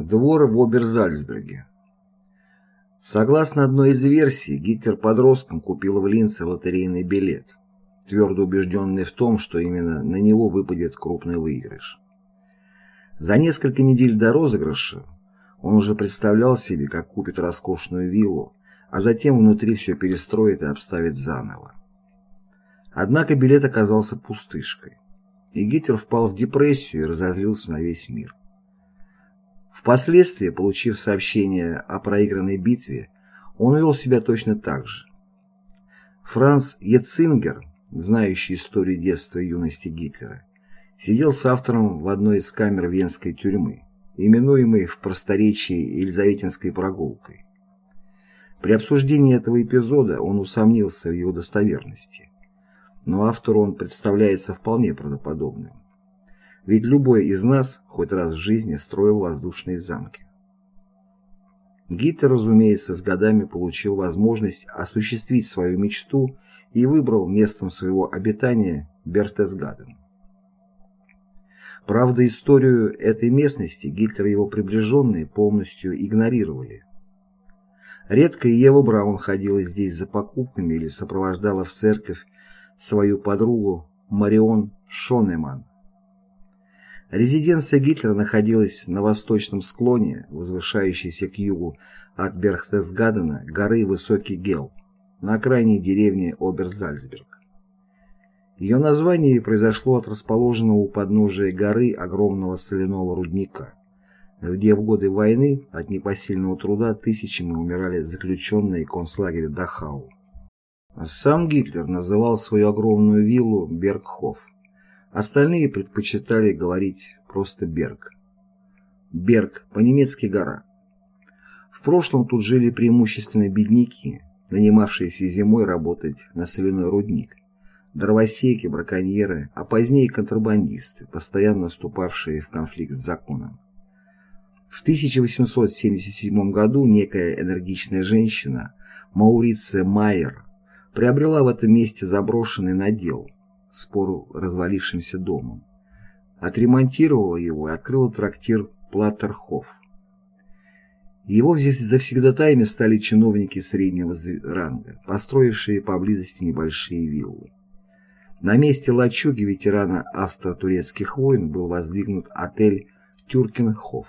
Двор в Оберзальцберге. Согласно одной из версий, Гитлер подростком купил в Линце лотерейный билет, твердо убежденный в том, что именно на него выпадет крупный выигрыш. За несколько недель до розыгрыша он уже представлял себе, как купит роскошную виллу, а затем внутри все перестроит и обставит заново. Однако билет оказался пустышкой, и Гитлер впал в депрессию и разозлился на весь мир. Впоследствии, получив сообщение о проигранной битве, он вел себя точно так же. Франц Еццингер, знающий историю детства и юности Гитлера, сидел с автором в одной из камер венской тюрьмы, именуемой в просторечии Елизаветинской прогулкой. При обсуждении этого эпизода он усомнился в его достоверности, но автору он представляется вполне правдоподобным. Ведь любой из нас хоть раз в жизни строил воздушные замки. Гитлер, разумеется, с годами получил возможность осуществить свою мечту и выбрал местом своего обитания Бертесгаден. Правда, историю этой местности Гитлер и его приближенные полностью игнорировали. Редко Ева Браун ходила здесь за покупками или сопровождала в церковь свою подругу Марион Шонеман. Резиденция Гитлера находилась на восточном склоне, возвышающейся к югу от Берхтесгадена горы Высокий Гел, на окраине деревни Оберзальцберг. Ее название произошло от расположенного у подножия горы огромного соляного рудника, где в годы войны от непосильного труда тысячами умирали заключенные концлагеря Дахау. Сам Гитлер называл свою огромную виллу Бергхоф. Остальные предпочитали говорить просто Берг. Берг, по-немецки гора. В прошлом тут жили преимущественно бедняки, нанимавшиеся зимой работать на соляной рудник, дровосеки, браконьеры, а позднее контрабандисты, постоянно вступавшие в конфликт с законом. В 1877 году некая энергичная женщина, Мауриция Майер, приобрела в этом месте заброшенный надел – спору развалившимся домом. Отремонтировала его и открыла трактир Платтерхоф. Его завсегдатаями стали чиновники среднего ранга, построившие поблизости небольшие виллы. На месте лачуги ветерана австро-турецких войн был воздвигнут отель Тюркенхоф.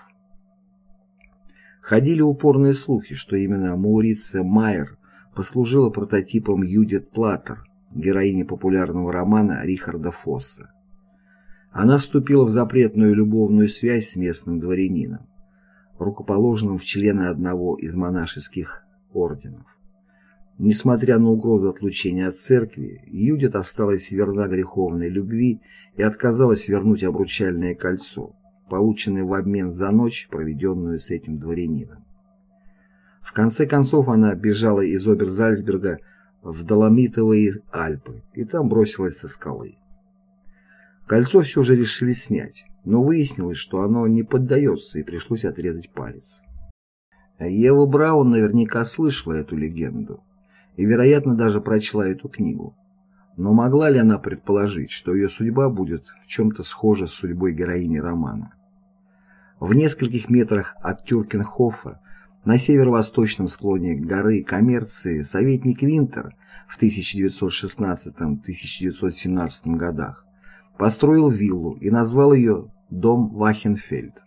Ходили упорные слухи, что именно Мауриция Майер послужила прототипом Юдит Платтер, героини популярного романа Рихарда Фосса. Она вступила в запретную любовную связь с местным дворянином, рукоположенным в члены одного из монашеских орденов. Несмотря на угрозу отлучения от церкви, Юдит осталась верна греховной любви и отказалась вернуть обручальное кольцо, полученное в обмен за ночь, проведенную с этим дворянином. В конце концов она бежала из Оберзальцберга в Доломитовые Альпы и там бросилась со скалы. Кольцо все же решили снять, но выяснилось, что оно не поддается и пришлось отрезать палец. Ева Браун наверняка слышала эту легенду и, вероятно, даже прочла эту книгу. Но могла ли она предположить, что ее судьба будет в чем-то схожа с судьбой героини романа? В нескольких метрах от Тюркенхофа на северо-восточном склоне горы коммерции советник Винтер в 1916-1917 годах построил виллу и назвал ее «Дом Вахенфельд».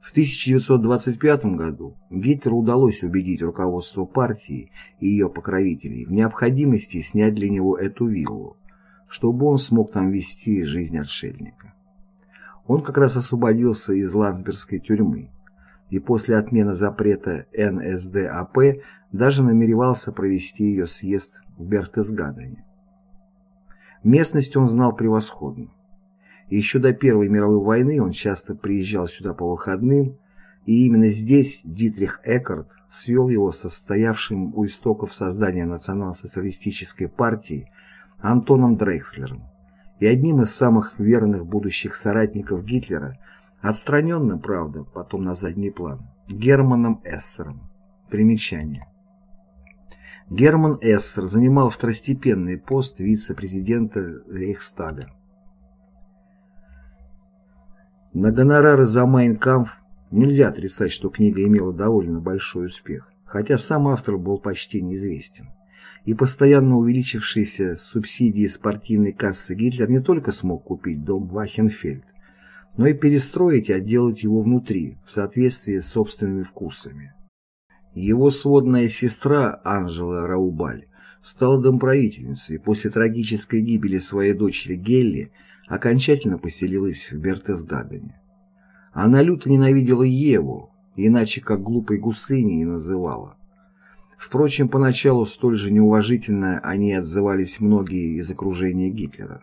В 1925 году Гитлеру удалось убедить руководство партии и ее покровителей в необходимости снять для него эту виллу, чтобы он смог там вести жизнь отшельника. Он как раз освободился из Ландсбергской тюрьмы и после отмены запрета НСДАП даже намеревался провести ее съезд в Бертесгадене. Местность он знал превосходно. Еще до Первой мировой войны он часто приезжал сюда по выходным, и именно здесь Дитрих Эккарт свел его со стоявшим у истоков создания национал-социалистической партии Антоном Дрекслером и одним из самых верных будущих соратников Гитлера – Отстраненным, правда, потом на задний план, Германом Эссером. Примечание. Герман Эссер занимал второстепенный пост вице-президента Рейхстага. На гонорары за Майнкамф Нельзя отрицать, что книга имела довольно большой успех, хотя сам автор был почти неизвестен. И постоянно увеличившиеся субсидии с партийной кассы Гитлер не только смог купить дом Вахенфельд, но и перестроить и отделать его внутри, в соответствии с собственными вкусами. Его сводная сестра Анжела Раубаль стала домправительницей и после трагической гибели своей дочери Гелли окончательно поселилась в Бертесгадене. Она люто ненавидела Еву, иначе как глупой гусыней не называла. Впрочем, поначалу столь же неуважительно они отзывались многие из окружения Гитлера.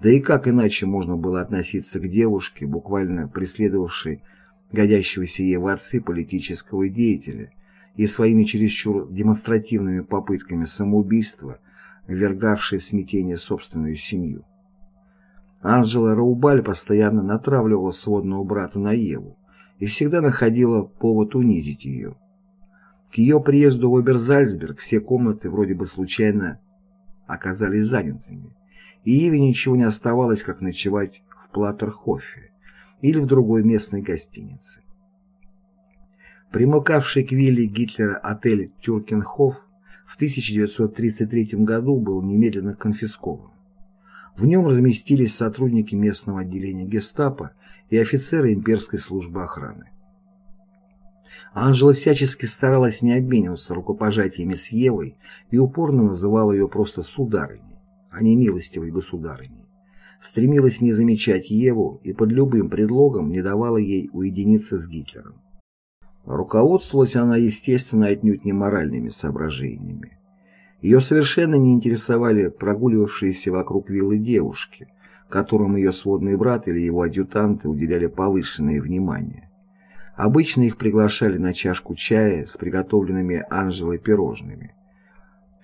Да и как иначе можно было относиться к девушке, буквально преследовавшей годящегося ей в отцы политического деятеля и своими чересчур демонстративными попытками самоубийства, ввергавшей смятение собственную семью. Анжела Раубаль постоянно натравливала сводного брата на Еву и всегда находила повод унизить ее. К ее приезду в Оберзальцберг все комнаты вроде бы случайно оказались занятыми, и Еве ничего не оставалось, как ночевать в Платтерхофе или в другой местной гостинице. Примыкавший к вилле Гитлера отель Тюркенхоф в 1933 году был немедленно конфискован. В нем разместились сотрудники местного отделения гестапо и офицеры имперской службы охраны. Анжела всячески старалась не обмениваться рукопожатиями с Евой и упорно называла ее просто сударыней, а не милостивой государыней стремилась не замечать Еву и под любым предлогом не давала ей уединиться с Гитлером. Руководствовалась она, естественно, отнюдь не моральными соображениями. Ее совершенно не интересовали прогуливавшиеся вокруг виллы девушки, которым ее сводный брат или его адъютанты уделяли повышенное внимание. Обычно их приглашали на чашку чая с приготовленными Анжелой пирожными.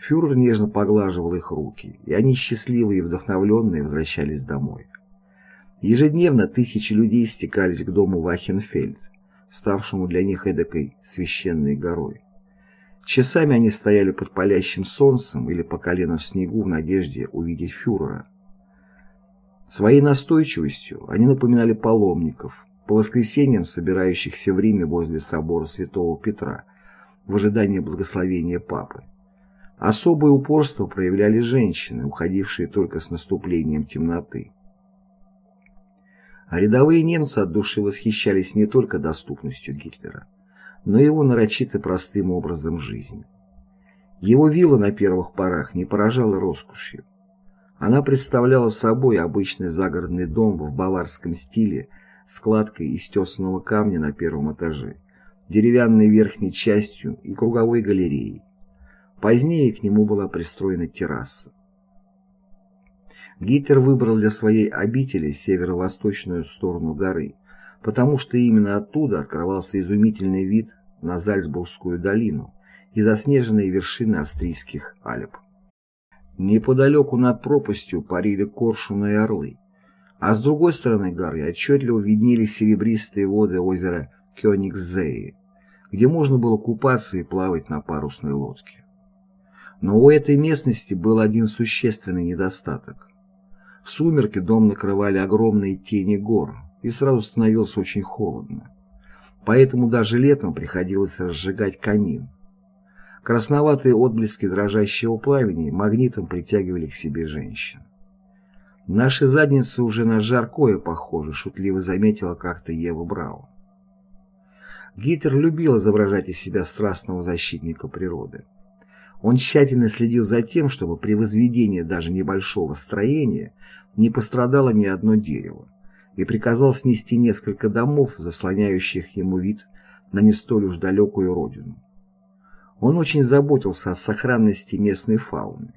Фюрер нежно поглаживал их руки, и они счастливые и вдохновленные возвращались домой. Ежедневно тысячи людей стекались к дому Вахенфельд, ставшему для них эдакой священной горой. Часами они стояли под палящим солнцем или по колено в снегу в надежде увидеть фюрера. Своей настойчивостью они напоминали паломников, по воскресеньям собирающихся в Риме возле собора святого Петра в ожидании благословения Папы. Особое упорство проявляли женщины, уходившие только с наступлением темноты. А рядовые немцы от души восхищались не только доступностью Гитлера, но и его нарочито простым образом жизни. Его вилла на первых порах не поражала роскошью. Она представляла собой обычный загородный дом в баварском стиле с кладкой из тесаного камня на первом этаже, деревянной верхней частью и круговой галереей. Позднее к нему была пристроена терраса. Гитлер выбрал для своей обители северо-восточную сторону горы, потому что именно оттуда открывался изумительный вид на Зальцбургскую долину и заснеженные вершины австрийских Альп. Неподалеку над пропастью парили коршуны и орлы, а с другой стороны горы отчетливо виднелись серебристые воды озера Кёнигсзее, где можно было купаться и плавать на парусной лодке. Но у этой местности был один существенный недостаток. В сумерки дом накрывали огромные тени гор, и сразу становилось очень холодно. Поэтому даже летом приходилось разжигать камин. Красноватые отблески дрожащего пламени магнитом притягивали к себе женщин. «Наши задницы уже на жаркое похожи», — шутливо заметила как-то Ева Брау. Гитлер любил изображать из себя страстного защитника природы. Он тщательно следил за тем, чтобы при возведении даже небольшого строения не пострадало ни одно дерево, и приказал снести несколько домов, заслоняющих ему вид на не столь уж далекую родину. Он очень заботился о сохранности местной фауны.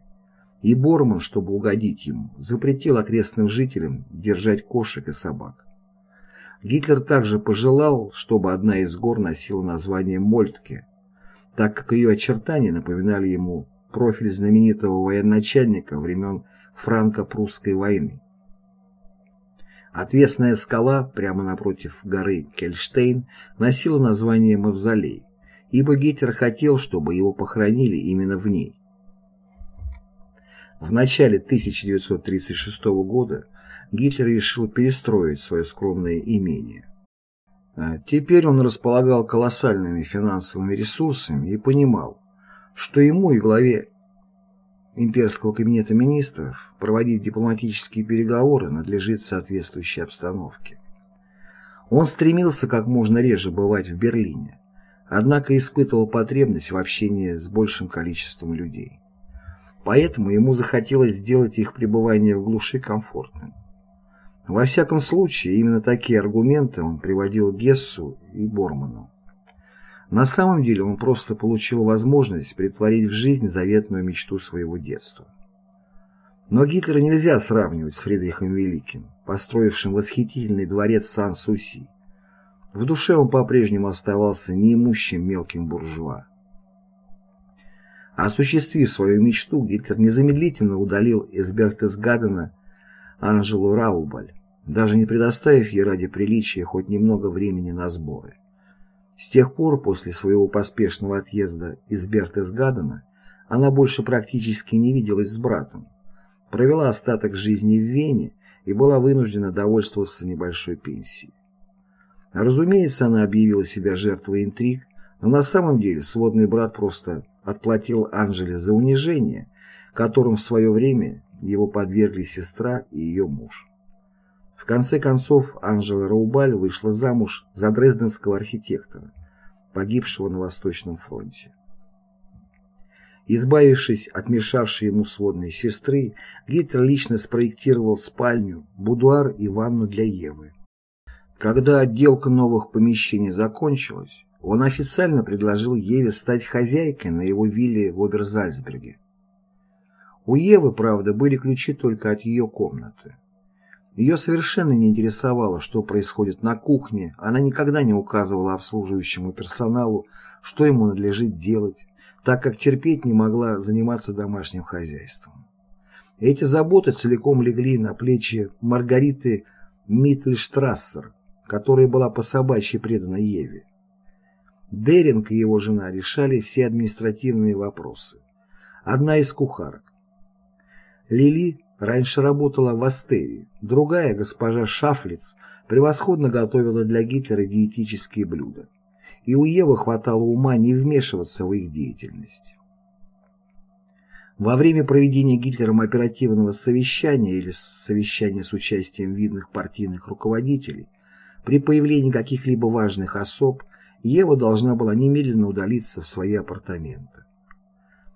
И Борман, чтобы угодить ему, запретил окрестным жителям держать кошек и собак. Гитлер также пожелал, чтобы одна из гор носила название Мольтке, так как ее очертания напоминали ему профиль знаменитого военачальника времен франко-прусской войны. Отвесная скала прямо напротив горы Кельштейн носила название Мавзолей, ибо Гитлер хотел, чтобы его похоронили именно в ней. В начале 1936 года Гитлер решил перестроить свое скромное имение. А теперь он располагал колоссальными финансовыми ресурсами и понимал, что ему и главе имперского кабинета министров проводить дипломатические переговоры надлежит соответствующей обстановке. Он стремился как можно реже бывать в Берлине, однако испытывал потребность в общении с большим количеством людей. Поэтому ему захотелось сделать их пребывание в глуши комфортным. Во всяком случае, именно такие аргументы он приводил Гессу и Борману. На самом деле он просто получил возможность притворить в жизнь заветную мечту своего детства. Но Гитлера нельзя сравнивать с Фридрихом Великим, построившим восхитительный дворец Сан-Суси. В душе он по-прежнему оставался неимущим мелким буржуа. Осуществив свою мечту, Гитлер незамедлительно удалил из Бергтесгадена Анжелу Раубаль, даже не предоставив ей ради приличия хоть немного времени на сборы. С тех пор, после своего поспешного отъезда из Бертесгадена, она больше практически не виделась с братом, провела остаток жизни в Вене и была вынуждена довольствоваться небольшой пенсией. Разумеется, она объявила себя жертвой интриг, но на самом деле сводный брат просто отплатил Анжеле за унижение, которым в свое время его подвергли сестра и ее муж. Конце концов, Анжела Раубаль вышла замуж за дрезденского архитектора, погибшего на Восточном фронте. Избавившись от мешавшей ему сводной сестры, Гитлер лично спроектировал спальню, будуар и ванну для Евы. Когда отделка новых помещений закончилась, он официально предложил Еве стать хозяйкой на его вилле в Оберзальцберге. У Евы, правда, были ключи только от ее комнаты. Ее совершенно не интересовало, что происходит на кухне, она никогда не указывала обслуживающему персоналу, что ему надлежит делать, так как терпеть не могла заниматься домашним хозяйством. Эти заботы целиком легли на плечи Маргариты Миттельштрассер, которая была по собачьи предана Еве. Деринг и его жена решали все административные вопросы. Одна из кухарок. Лили раньше работала в Астерии, другая, госпожа Шафлиц, превосходно готовила для Гитлера диетические блюда. И у Евы хватало ума не вмешиваться в их деятельность. Во время проведения Гитлером оперативного совещания или совещания с участием видных партийных руководителей, при появлении каких-либо важных особ, Ева должна была немедленно удалиться в свои апартаменты.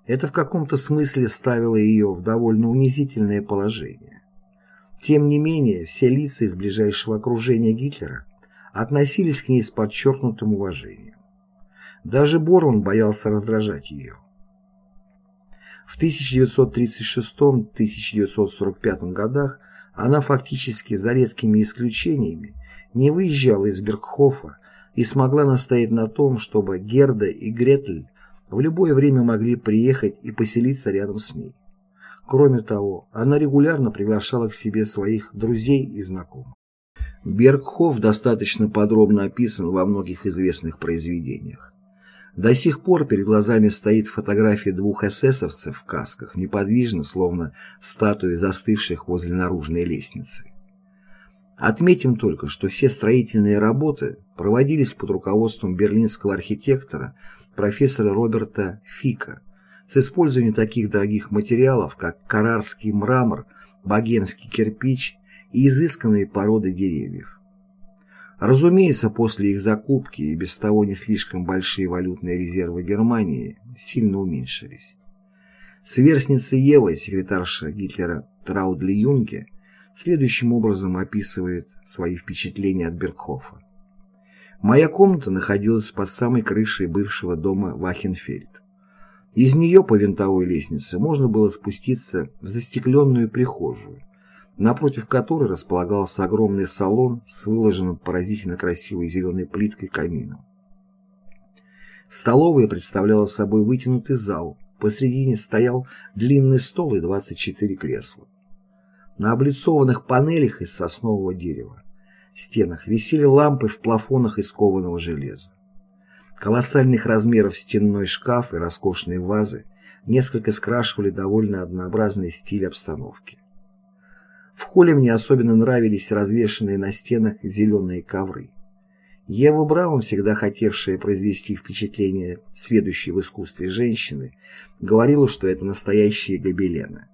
Это в каком-то смысле ставило ее в довольно унизительное положение. Тем не менее, все лица из ближайшего окружения Гитлера относились к ней с подчеркнутым уважением. Даже Борман боялся раздражать ее. В 1936-1945 годах она фактически, за редкими исключениями, не выезжала из Бергхофа и смогла настоять на том, чтобы Герда и Гретль в любое время могли приехать и поселиться рядом с ней. Кроме того, она регулярно приглашала к себе своих друзей и знакомых. Бергхоф достаточно подробно описан во многих известных произведениях. До сих пор перед глазами стоит фотография двух эсэсовцев в касках, неподвижно, словно статуи застывших возле наружной лестницы. Отметим только, что все строительные работы проводились под руководством берлинского архитектора профессора Роберта Фика с использованием таких дорогих материалов, как карарский мрамор, богемский кирпич и изысканные породы деревьев. Разумеется, после их закупки и без того не слишком большие валютные резервы Германии сильно уменьшились. Сверстница Ева, секретарша Гитлера Траудли Юнге, следующим образом описывает свои впечатления от Бергхофа. Моя комната находилась под самой крышей бывшего дома Вахенфельд. Из нее по винтовой лестнице можно было спуститься в застекленную прихожую, напротив которой располагался огромный салон с выложенным поразительно красивой зеленой плиткой камином. Столовая представляла собой вытянутый зал, посредине стоял длинный стол и 24 кресла. На облицованных панелях из соснового дерева стенах висели лампы в плафонах из кованого железа. Колоссальных размеров стенной шкаф и роскошные вазы несколько скрашивали довольно однообразный стиль обстановки. В холле мне особенно нравились развешанные на стенах зеленые ковры. Ева Браун, всегда хотевшая произвести впечатление сведущей в искусстве женщины, говорила, что это настоящие гобелены.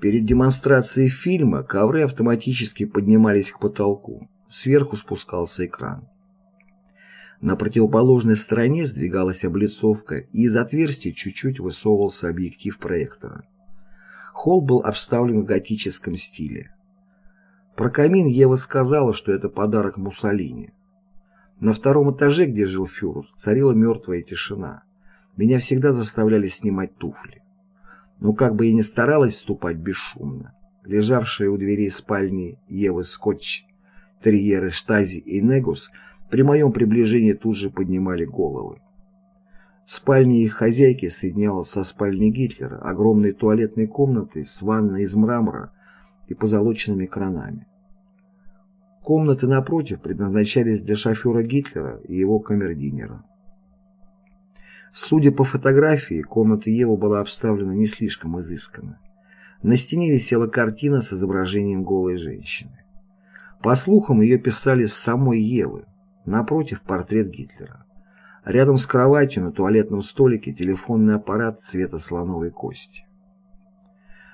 Перед демонстрацией фильма ковры автоматически поднимались к потолку, сверху спускался экран. На противоположной стороне сдвигалась облицовка, и из отверстия чуть-чуть высовывался объектив проектора. Холл был обставлен в готическом стиле. Про камин Ева сказала, что это подарок Муссолини. На втором этаже, где жил фюрер, царила мертвая тишина. Меня всегда заставляли снимать туфли. Но как бы и не старалась ступать бесшумно, лежавшие у дверей спальни Евы Скотч, терьеры Штази и Негус при моем приближении тут же поднимали головы. Спальня их хозяйки соединялась со спальней Гитлера, огромной туалетной комнатой с ванной из мрамора и позолоченными кранами. Комнаты напротив предназначались для шофера Гитлера и его камердинера. Судя по фотографии, комната Евы была обставлена не слишком изысканно. На стене висела картина с изображением голой женщины. По слухам, ее писали с самой Евы. Напротив портрет Гитлера. Рядом с кроватью на туалетном столике телефонный аппарат цвета слоновой кости.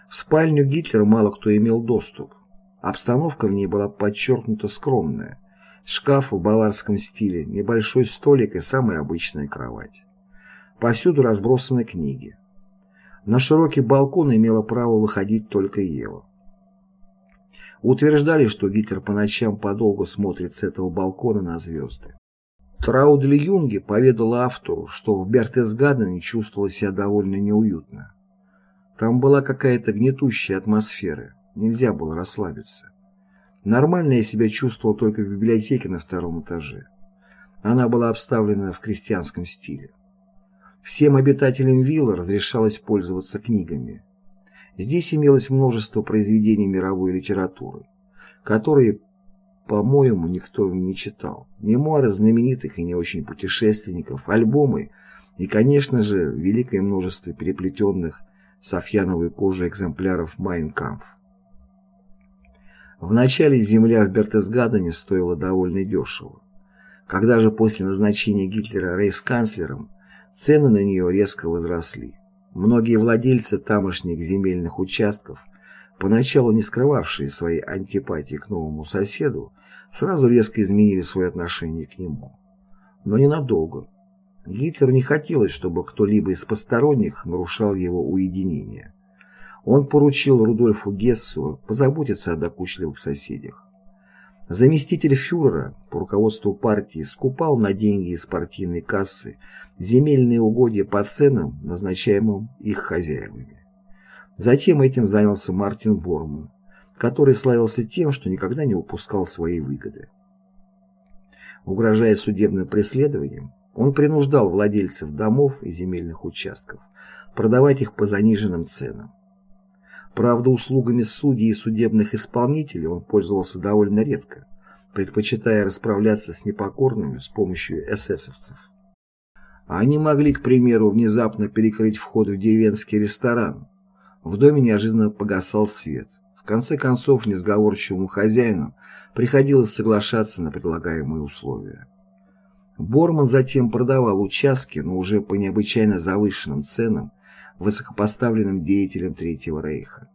В спальню Гитлера мало кто имел доступ. Обстановка в ней была подчеркнуто скромная. Шкаф в баварском стиле, небольшой столик и самая обычная кровать. Повсюду разбросаны книги. На широкий балкон имела право выходить только Ева. Утверждали, что Гитлер по ночам подолгу смотрит с этого балкона на звезды. Траудель Юнге поведала автору, что в Бертесгадене чувствовала себя довольно неуютно. Там была какая-то гнетущая атмосфера, нельзя было расслабиться. Нормально я себя чувствовал только в библиотеке на втором этаже. Она была обставлена в крестьянском стиле. Всем обитателям виллы разрешалось пользоваться книгами. Здесь имелось множество произведений мировой литературы, которые, по-моему, никто не читал. Мемуары знаменитых и не очень путешественников, альбомы и, конечно же, великое множество переплетенных софьяновой кожей экземпляров «Майнкампф». Вначале земля в Бертесгадене стоила довольно дешево. Когда же после назначения Гитлера рейхсканцлером Цены на нее резко возросли. Многие владельцы тамошних земельных участков, поначалу не скрывавшие своей антипатии к новому соседу, сразу резко изменили свое отношение к нему. Но ненадолго. Гитлеру не хотелось, чтобы кто-либо из посторонних нарушал его уединение. Он поручил Рудольфу Гессу позаботиться о докучливых соседях. Заместитель фюрера по руководству партии скупал на деньги из партийной кассы земельные угодья по ценам, назначаемым их хозяевами. Затем этим занялся Мартин Борман, который славился тем, что никогда не упускал свои выгоды. Угрожая судебным преследованием, он принуждал владельцев домов и земельных участков продавать их по заниженным ценам. Правда, услугами судей и судебных исполнителей он пользовался довольно редко, предпочитая расправляться с непокорными с помощью эсэсовцев. Они могли, к примеру, внезапно перекрыть вход в деревенский ресторан. В доме неожиданно погасал свет. В конце концов, несговорчивому хозяину приходилось соглашаться на предлагаемые условия. Борман затем продавал участки, но уже по необычайно завышенным ценам, высокопоставленным деятелям Третьего Рейха.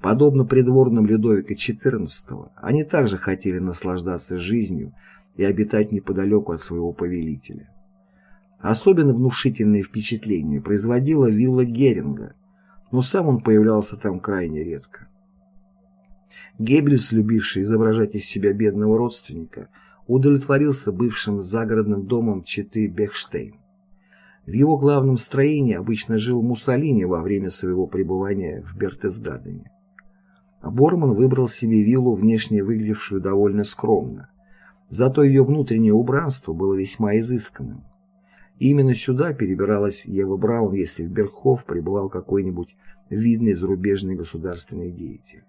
Подобно придворным Людовика XIV, они также хотели наслаждаться жизнью и обитать неподалеку от своего повелителя. Особенно внушительное впечатление производила вилла Геринга, но сам он появлялся там крайне редко. Геббельс, любивший изображать из себя бедного родственника, удовлетворился бывшим загородным домом Четы Бехштейн. В его главном строении обычно жил Муссолини во время своего пребывания в Бертесгадене. Борман выбрал себе виллу, внешне выглядевшую довольно скромно. Зато ее внутреннее убранство было весьма изысканным. именно сюда перебиралась Ева Браун, если в Бергхоф пребывал какой-нибудь видный зарубежный государственный деятель.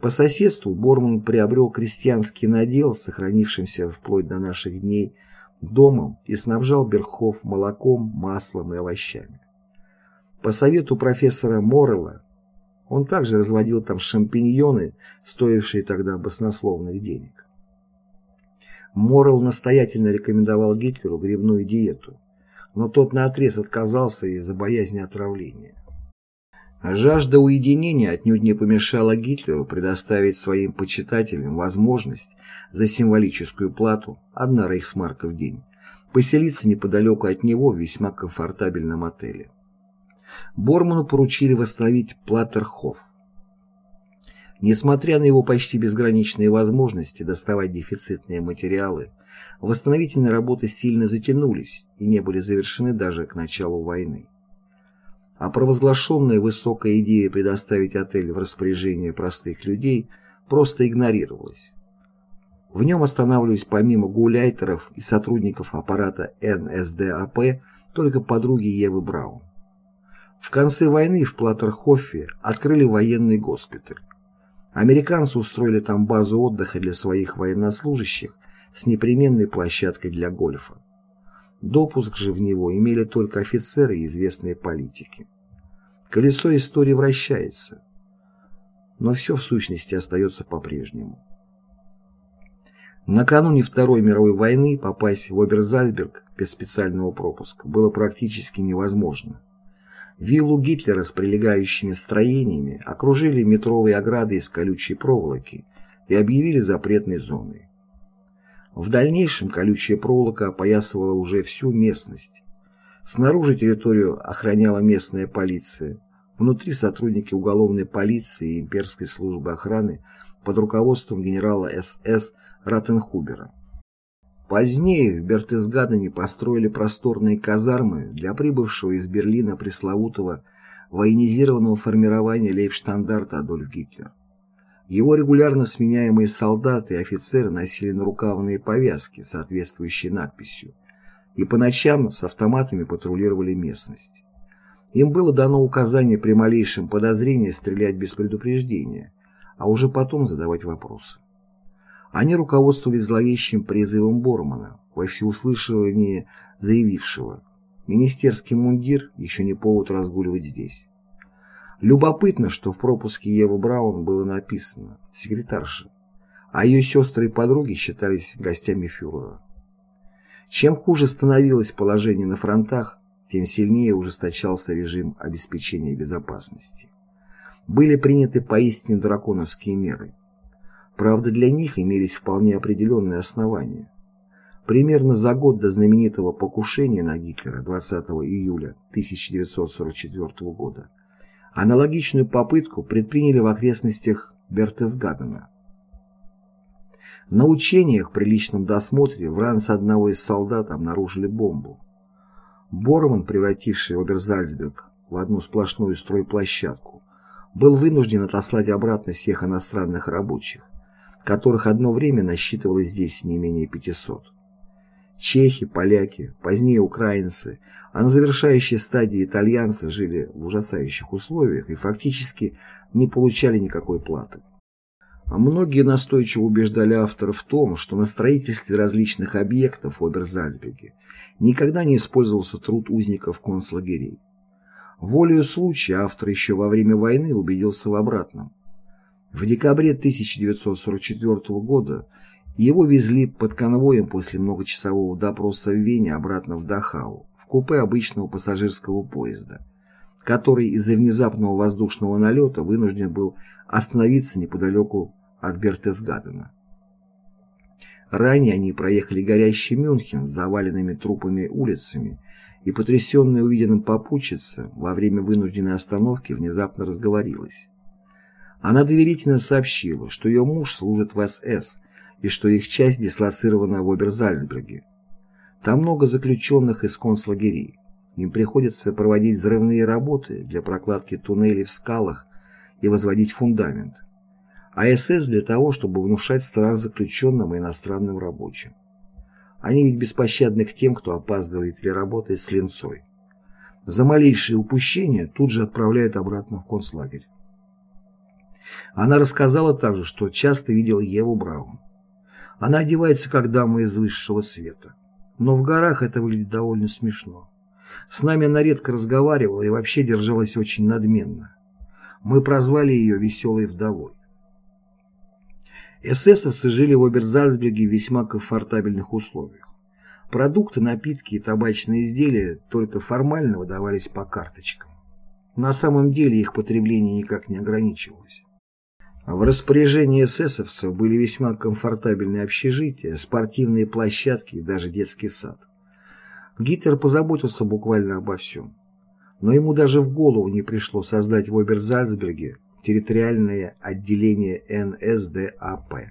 По соседству Борман приобрел крестьянский надел, сохранившимся вплоть до наших дней, домом и снабжал Берхов молоком, маслом и овощами. По совету профессора Моррелла он также разводил там шампиньоны, стоившие тогда баснословных денег. Моррелл настоятельно рекомендовал Гитлеру грибную диету, но тот наотрез отказался из-за боязни отравления. Жажда уединения отнюдь не помешала Гитлеру предоставить своим почитателям возможность за символическую плату, одна рейхсмарка в день, поселиться неподалеку от него в весьма комфортабельном отеле. Борману поручили восстановить Платтерхоф. Несмотря на его почти безграничные возможности доставать дефицитные материалы, восстановительные работы сильно затянулись и не были завершены даже к началу войны а провозглашенная высокая идея предоставить отель в распоряжение простых людей просто игнорировалась. В нем останавливались помимо гуляйтеров и сотрудников аппарата НСДАП только подруги Евы Браун. В конце войны в Платтерхофе открыли военный госпиталь. Американцы устроили там базу отдыха для своих военнослужащих с непременной площадкой для гольфа. Допуск же в него имели только офицеры и известные политики. Колесо истории вращается, но все в сущности остается по-прежнему. Накануне Второй мировой войны попасть в Оберзальберг без специального пропуска было практически невозможно. Виллу Гитлера с прилегающими строениями окружили метровые ограды из колючей проволоки и объявили запретной зоной. В дальнейшем колючая проволока опоясывала уже всю местность. Снаружи территорию охраняла местная полиция, внутри сотрудники уголовной полиции и имперской службы охраны под руководством генерала СС Раттенхубера. Позднее в Бертесгадене построили просторные казармы для прибывшего из Берлина пресловутого военизированного формирования лейбштандарта Адольф Гитлер. Его регулярно сменяемые солдаты и офицеры носили нарукавные повязки, соответствующие надписью, и по ночам с автоматами патрулировали местность. Им было дано указание при малейшем подозрении стрелять без предупреждения, а уже потом задавать вопросы. Они руководствовались зловещим призывом Бормана, во всеуслышание заявившего «Министерский мундир еще не повод разгуливать здесь». Любопытно, что в пропуске Евы Браун было написано «секретарша», а ее сестры и подруги считались гостями фюрера. Чем хуже становилось положение на фронтах, тем сильнее ужесточался режим обеспечения безопасности. Были приняты поистине драконовские меры. Правда, для них имелись вполне определенные основания. Примерно за год до знаменитого покушения на Гитлера 20 июля 1944 года Аналогичную попытку предприняли в окрестностях Бертесгадена. На учениях при личном досмотре в ранце одного из солдат обнаружили бомбу. Борман, превративший Оберзальцберг в одну сплошную стройплощадку, был вынужден отослать обратно всех иностранных рабочих, которых одно время насчитывалось здесь не менее 500 чехи, поляки, позднее украинцы, а на завершающей стадии итальянцы жили в ужасающих условиях и фактически не получали никакой платы. А многие настойчиво убеждали авторов в том, что на строительстве различных объектов в Оберзальберге никогда не использовался труд узников концлагерей. Волею случая автор еще во время войны убедился в обратном. В декабре 1944 года его везли под конвоем после многочасового допроса в Вене обратно в Дахау, в купе обычного пассажирского поезда, который из-за внезапного воздушного налета вынужден был остановиться неподалеку от Бертесгадена. Ранее они проехали горящий Мюнхен с заваленными трупами улицами, и потрясенная увиденным попутчица во время вынужденной остановки внезапно разговорилась. Она доверительно сообщила, что ее муж служит в СС и что их часть дислоцирована в Оберзальцберге. Там много заключенных из концлагерей. Им приходится проводить взрывные работы для прокладки туннелей в скалах и возводить фундамент. А СС для того, чтобы внушать страх заключенным и иностранным рабочим. Они ведь беспощадны к тем, кто опаздывает или работает с линцой. За малейшее упущение тут же отправляют обратно в концлагерь. Она рассказала также, что часто видела Еву Браун. Она одевается как дама из высшего света. Но в горах это выглядит довольно смешно. С нами она редко разговаривала и вообще держалась очень надменно. Мы прозвали ее «веселой вдовой». Эсэсовцы жили в Оберзальцберге в весьма комфортабельных условиях. Продукты, напитки и табачные изделия только формально выдавались по карточкам. На самом деле их потребление никак не ограничивалось. В распоряжении эсэсовцев были весьма комфортабельные общежития, спортивные площадки и даже детский сад. Гитлер позаботился буквально обо всем. Но ему даже в голову не пришло создать в Оберзальцберге территориальное отделение НСДАП.